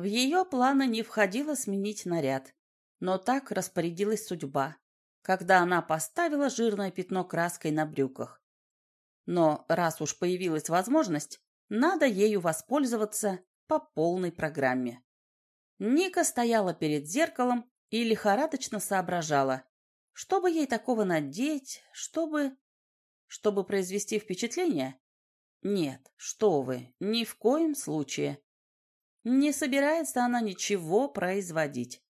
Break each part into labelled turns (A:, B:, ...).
A: В ее планы не входило сменить наряд, но так распорядилась судьба, когда она поставила жирное пятно краской на брюках. Но раз уж появилась возможность, надо ею воспользоваться по полной программе. Ника стояла перед зеркалом и лихорадочно соображала, чтобы ей такого надеть, чтобы... Чтобы произвести впечатление? Нет, что вы, ни в коем случае. Не собирается она ничего производить.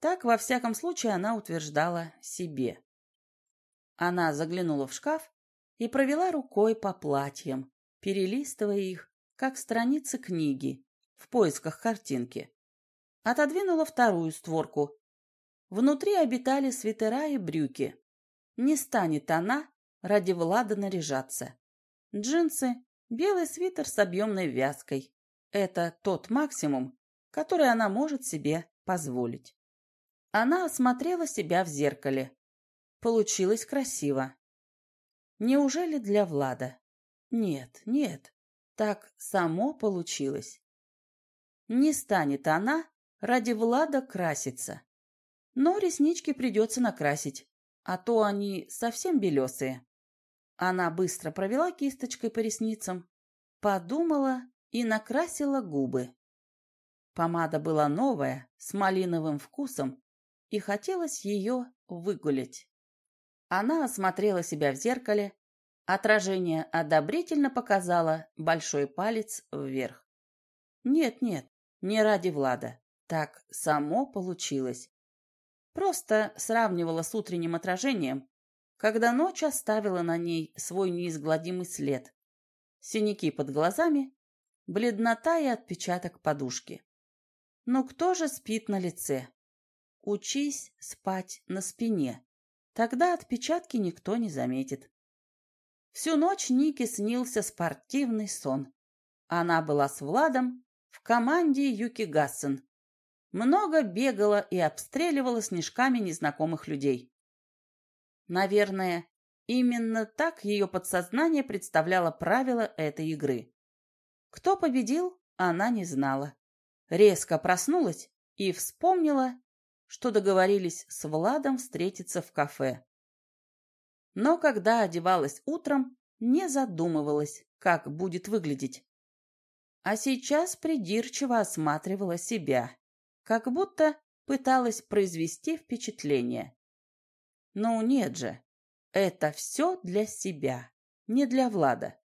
A: Так, во всяком случае, она утверждала себе. Она заглянула в шкаф и провела рукой по платьям, перелистывая их, как страницы книги, в поисках картинки. Отодвинула вторую створку. Внутри обитали свитера и брюки. Не станет она ради Влада наряжаться. Джинсы, белый свитер с объемной вязкой. Это тот максимум, который она может себе позволить. Она осмотрела себя в зеркале. Получилось красиво. Неужели для Влада? Нет, нет, так само получилось. Не станет она ради Влада краситься. Но реснички придется накрасить, а то они совсем белесые. Она быстро провела кисточкой по ресницам, подумала и накрасила губы. Помада была новая, с малиновым вкусом, и хотелось ее выгулять. Она осмотрела себя в зеркале, отражение одобрительно показало большой палец вверх. Нет-нет, не ради Влада, так само получилось. Просто сравнивала с утренним отражением, когда ночь оставила на ней свой неизгладимый след. Синяки под глазами, бледнота и отпечаток подушки. Но кто же спит на лице? Учись спать на спине. Тогда отпечатки никто не заметит. Всю ночь Нике снился спортивный сон. Она была с Владом в команде Юки Гассен. Много бегала и обстреливала снежками незнакомых людей. Наверное, именно так ее подсознание представляло правила этой игры. Кто победил, она не знала. Резко проснулась и вспомнила, что договорились с Владом встретиться в кафе. Но когда одевалась утром, не задумывалась, как будет выглядеть. А сейчас придирчиво осматривала себя, как будто пыталась произвести впечатление. Ну нет же, это все для себя, не для Влада.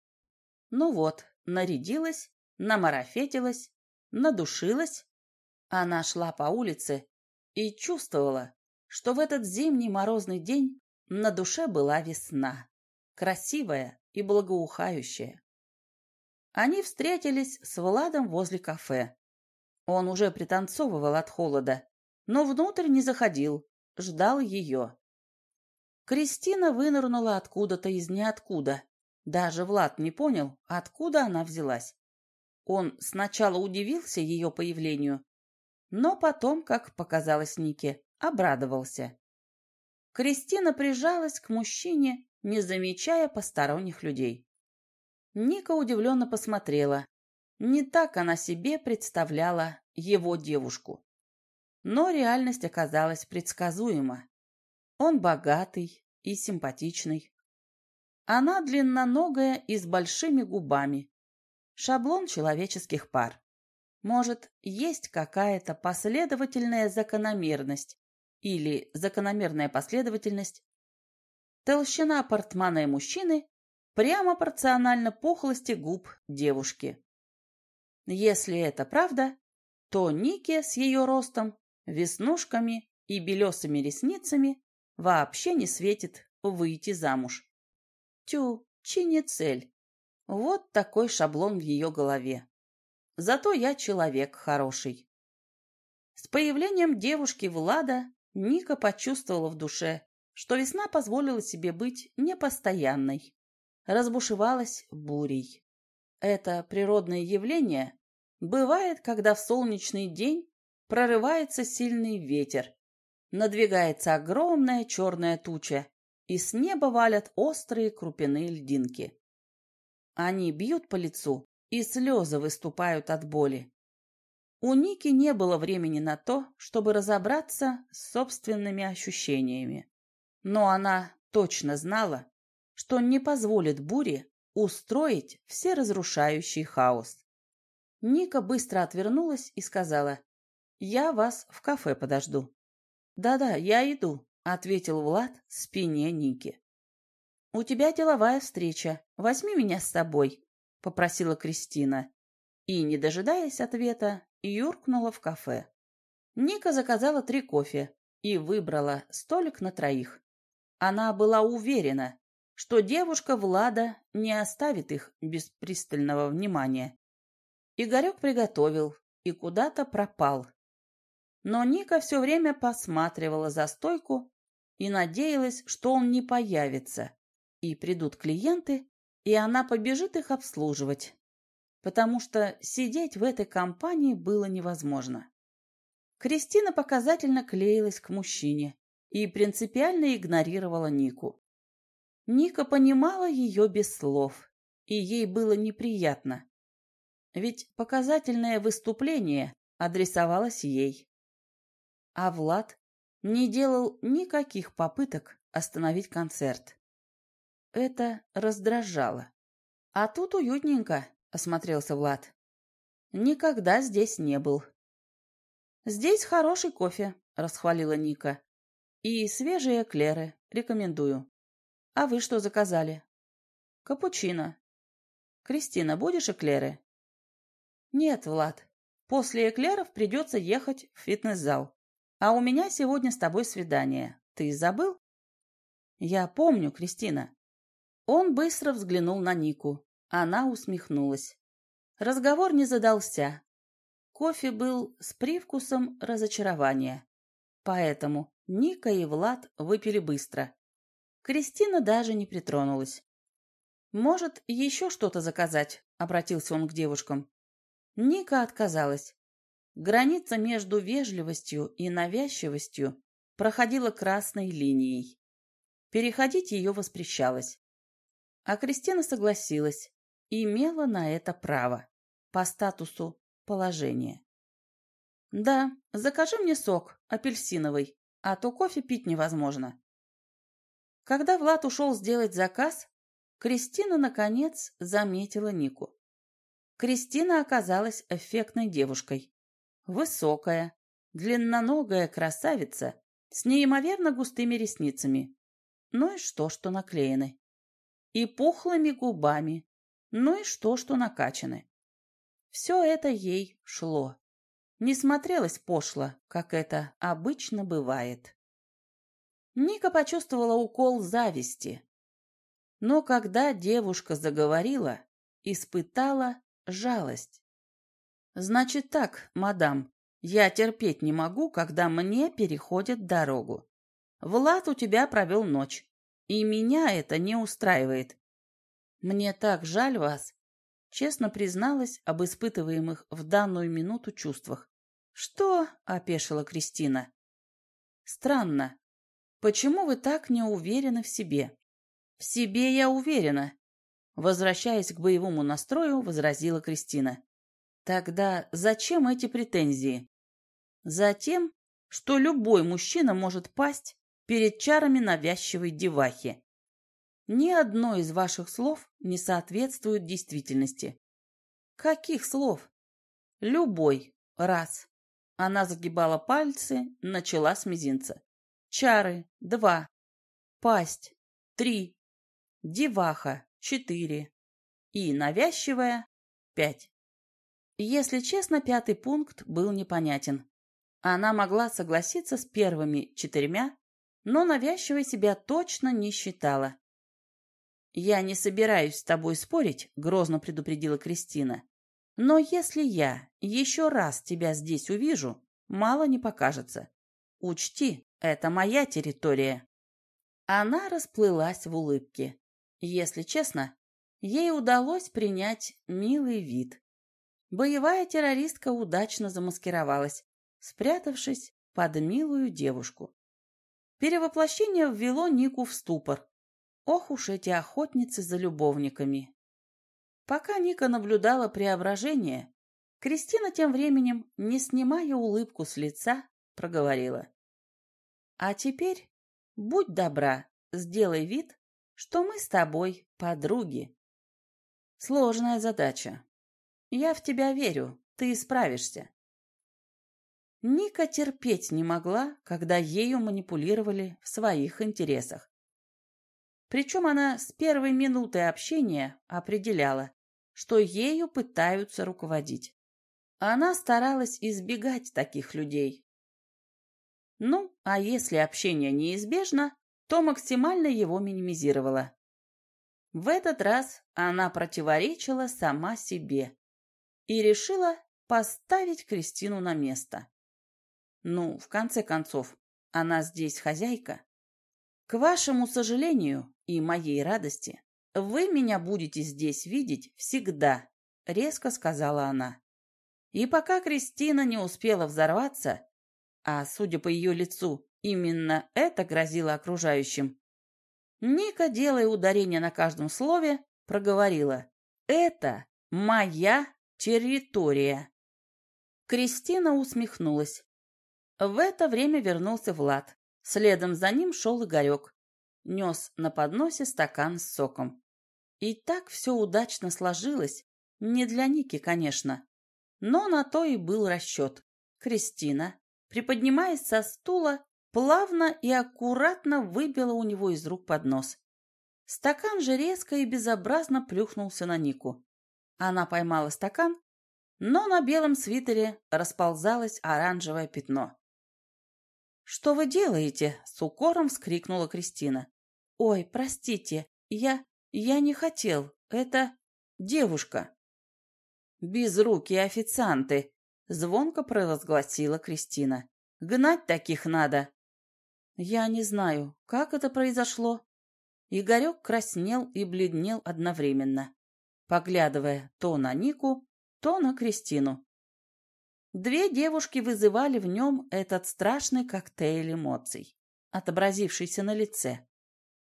A: Ну вот, нарядилась, намарафетилась, надушилась. Она шла по улице и чувствовала, что в этот зимний морозный день на душе была весна, красивая и благоухающая. Они встретились с Владом возле кафе. Он уже пританцовывал от холода, но внутрь не заходил, ждал ее. Кристина вынырнула откуда-то из ниоткуда. Даже Влад не понял, откуда она взялась. Он сначала удивился ее появлению, но потом, как показалось Нике, обрадовался. Кристина прижалась к мужчине, не замечая посторонних людей. Ника удивленно посмотрела. Не так она себе представляла его девушку. Но реальность оказалась предсказуема. Он богатый и симпатичный. Она длинноногая и с большими губами. Шаблон человеческих пар. Может, есть какая-то последовательная закономерность или закономерная последовательность? Толщина портмана мужчины прямо пропорциональна пухлости губ девушки. Если это правда, то Нике с ее ростом, веснушками и белесыми ресницами вообще не светит выйти замуж. Тю, чи не цель. Вот такой шаблон в ее голове. Зато я человек хороший. С появлением девушки Влада Ника почувствовала в душе, что весна позволила себе быть непостоянной. Разбушевалась бурей. Это природное явление бывает, когда в солнечный день прорывается сильный ветер, надвигается огромная черная туча, и с неба валят острые крупяные льдинки. Они бьют по лицу, и слезы выступают от боли. У Ники не было времени на то, чтобы разобраться с собственными ощущениями. Но она точно знала, что не позволит буре устроить всеразрушающий хаос. Ника быстро отвернулась и сказала, «Я вас в кафе подожду». «Да-да, я иду», — ответил Влад спине Ники. «У тебя деловая встреча. Возьми меня с собой», — попросила Кристина. И, не дожидаясь ответа, юркнула в кафе. Ника заказала три кофе и выбрала столик на троих. Она была уверена, что девушка Влада не оставит их без пристального внимания. Игорек приготовил и куда-то пропал. Но Ника все время посматривала за стойку и надеялась, что он не появится, и придут клиенты, и она побежит их обслуживать, потому что сидеть в этой компании было невозможно. Кристина показательно клеилась к мужчине и принципиально игнорировала Нику. Ника понимала ее без слов, и ей было неприятно. Ведь показательное выступление адресовалось ей. А Влад не делал никаких попыток остановить концерт. Это раздражало. А тут уютненько, осмотрелся Влад. Никогда здесь не был. Здесь хороший кофе, расхвалила Ника. И свежие эклеры, рекомендую. А вы что заказали? Капучино. Кристина, будешь эклеры? Нет, Влад. После эклеров придется ехать в фитнес-зал. А у меня сегодня с тобой свидание. Ты забыл? Я помню, Кристина. Он быстро взглянул на Нику. Она усмехнулась. Разговор не задался. Кофе был с привкусом разочарования. Поэтому Ника и Влад выпили быстро. Кристина даже не притронулась. «Может, еще что-то заказать?» — обратился он к девушкам. Ника отказалась. Граница между вежливостью и навязчивостью проходила красной линией. Переходить ее воспрещалось. А Кристина согласилась, имела на это право, по статусу положения. «Да, закажи мне сок, апельсиновый, а то кофе пить невозможно». Когда Влад ушел сделать заказ, Кристина, наконец, заметила Нику. Кристина оказалась эффектной девушкой. Высокая, длинноногая красавица с неимоверно густыми ресницами. Ну и что, что наклеены? И пухлыми губами, ну и что, что накачаны. Все это ей шло. Не смотрелось пошло, как это обычно бывает. Ника почувствовала укол зависти. Но когда девушка заговорила, испытала жалость. «Значит так, мадам, я терпеть не могу, когда мне переходят дорогу. Влад у тебя провел ночь, и меня это не устраивает. «Мне так жаль вас», — честно призналась об испытываемых в данную минуту чувствах. «Что?» — опешила Кристина. «Странно. Почему вы так не уверены в себе?» «В себе я уверена», — возвращаясь к боевому настрою, возразила Кристина. «Тогда зачем эти претензии?» «Затем, что любой мужчина может пасть перед чарами навязчивой девахи. Ни одно из ваших слов не соответствует действительности. Каких слов? Любой. Раз. Она загибала пальцы, начала с мизинца. Чары. Два. Пасть. Три. Деваха. Четыре. И навязчивая. Пять. Если честно, пятый пункт был непонятен. Она могла согласиться с первыми четырьмя, но навязчивой себя точно не считала. «Я не собираюсь с тобой спорить», — грозно предупредила Кристина. «Но если я еще раз тебя здесь увижу, мало не покажется. Учти, это моя территория». Она расплылась в улыбке. Если честно, ей удалось принять милый вид. Боевая террористка удачно замаскировалась, спрятавшись под милую девушку. Перевоплощение ввело Нику в ступор. Ох уж эти охотницы за любовниками! Пока Ника наблюдала преображение, Кристина тем временем, не снимая улыбку с лица, проговорила. «А теперь, будь добра, сделай вид, что мы с тобой подруги. Сложная задача. Я в тебя верю, ты справишься. Ника терпеть не могла, когда ею манипулировали в своих интересах. Причем она с первой минуты общения определяла, что ею пытаются руководить. Она старалась избегать таких людей. Ну, а если общение неизбежно, то максимально его минимизировала. В этот раз она противоречила сама себе и решила поставить Кристину на место. Ну, в конце концов, она здесь хозяйка. К вашему сожалению и моей радости, вы меня будете здесь видеть всегда, резко сказала она. И пока Кристина не успела взорваться, а, судя по ее лицу, именно это грозило окружающим, Ника, делая ударение на каждом слове, проговорила «Это моя территория». Кристина усмехнулась. В это время вернулся Влад. Следом за ним шел Игорек. Нес на подносе стакан с соком. И так все удачно сложилось. Не для Ники, конечно. Но на то и был расчет. Кристина, приподнимаясь со стула, плавно и аккуратно выбила у него из рук поднос. Стакан же резко и безобразно плюхнулся на Нику. Она поймала стакан, но на белом свитере расползалось оранжевое пятно. «Что вы делаете?» — с укором вскрикнула Кристина. «Ой, простите, я... я не хотел. Это... девушка». «Безрукие официанты!» — звонко провозгласила Кристина. «Гнать таких надо!» «Я не знаю, как это произошло». Игорек краснел и бледнел одновременно, поглядывая то на Нику, то на Кристину. Две девушки вызывали в нем этот страшный коктейль эмоций, отобразившийся на лице.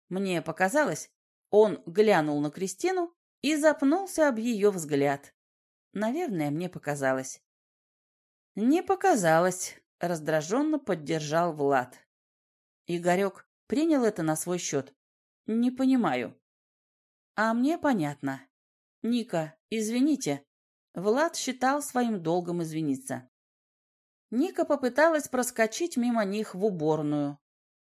A: Мне показалось, он глянул на Кристину и запнулся об ее взгляд. Наверное, мне показалось. «Не показалось», — раздраженно поддержал Влад. Игорек принял это на свой счет. «Не понимаю». «А мне понятно. Ника, извините, Влад считал своим долгом извиниться. Ника попыталась проскочить мимо них в уборную,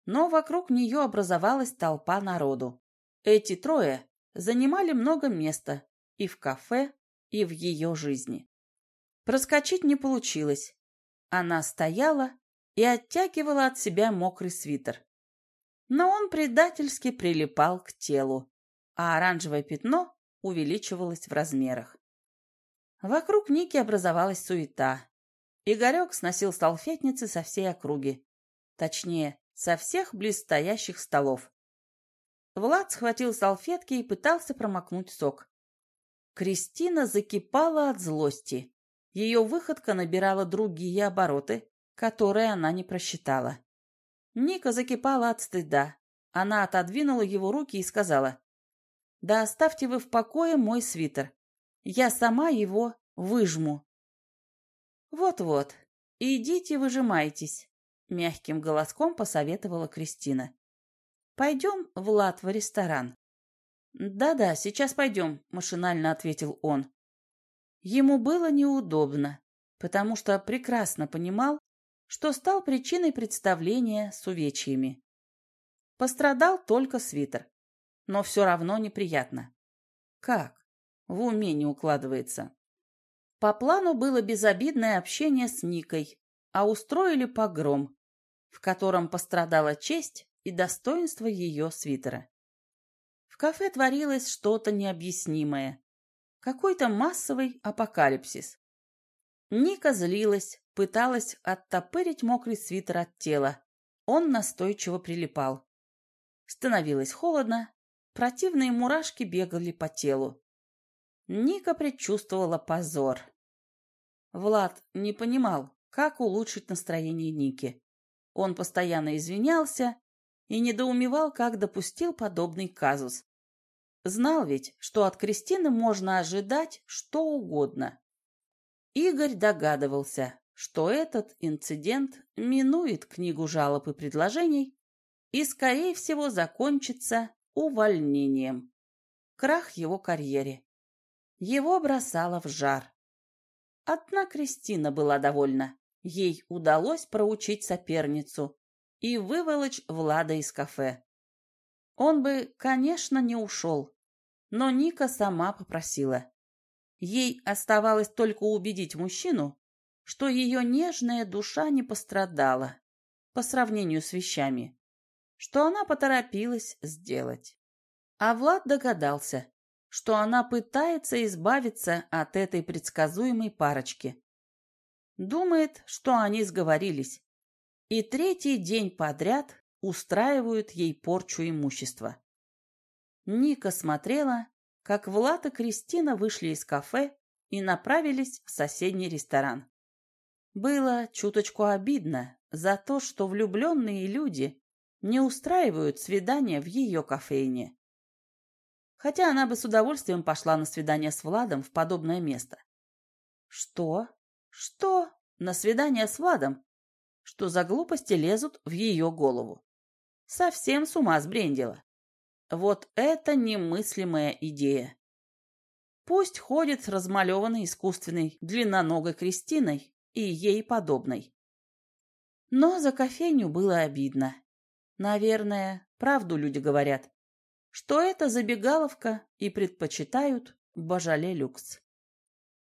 A: но вокруг нее образовалась толпа народу. Эти трое занимали много места и в кафе, и в ее жизни. Проскочить не получилось. Она стояла и оттягивала от себя мокрый свитер. Но он предательски прилипал к телу, а оранжевое пятно увеличивалось в размерах. Вокруг Ники образовалась суета. Игорек сносил салфетницы со всей округи. Точнее, со всех близстоящих столов. Влад схватил салфетки и пытался промокнуть сок. Кристина закипала от злости. Ее выходка набирала другие обороты, которые она не просчитала. Ника закипала от стыда. Она отодвинула его руки и сказала, «Да оставьте вы в покое мой свитер. Я сама его выжму. Вот-вот, идите выжимайтесь, мягким голоском посоветовала Кристина. Пойдем, Влад, в ресторан. Да-да, сейчас пойдем, машинально ответил он. Ему было неудобно, потому что прекрасно понимал, что стал причиной представления с увечьями. Пострадал только свитер, но все равно неприятно. Как? в уме не укладывается. По плану было безобидное общение с Никой, а устроили погром, в котором пострадала честь и достоинство ее свитера. В кафе творилось что-то необъяснимое, какой-то массовый апокалипсис. Ника злилась, пыталась оттопырить мокрый свитер от тела. Он настойчиво прилипал. Становилось холодно, противные мурашки бегали по телу. Ника предчувствовала позор. Влад не понимал, как улучшить настроение Ники. Он постоянно извинялся и недоумевал, как допустил подобный казус. Знал ведь, что от Кристины можно ожидать что угодно. Игорь догадывался, что этот инцидент минует книгу жалоб и предложений и, скорее всего, закончится увольнением. Крах его карьере. Его бросало в жар. Одна Кристина была довольна. Ей удалось проучить соперницу и выволочь Влада из кафе. Он бы, конечно, не ушел, но Ника сама попросила. Ей оставалось только убедить мужчину, что ее нежная душа не пострадала по сравнению с вещами, что она поторопилась сделать. А Влад догадался, что она пытается избавиться от этой предсказуемой парочки. Думает, что они сговорились, и третий день подряд устраивают ей порчу имущества. Ника смотрела, как Влад и Кристина вышли из кафе и направились в соседний ресторан. Было чуточку обидно за то, что влюбленные люди не устраивают свидания в ее кофейне. Хотя она бы с удовольствием пошла на свидание с Владом в подобное место. Что? Что? На свидание с Владом? Что за глупости лезут в ее голову? Совсем с ума сбрендила. Вот это немыслимая идея. Пусть ходит с размалеванной искусственной длинноногой Кристиной и ей подобной. Но за кофейню было обидно. Наверное, правду люди говорят, что это забегаловка и предпочитают Божале люкс.